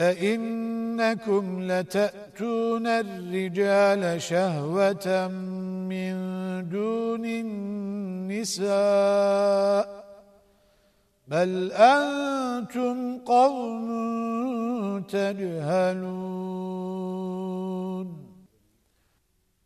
أئنكم لتأتون الرجال شهوة من دون النساء بل أنتم قوم تجهلون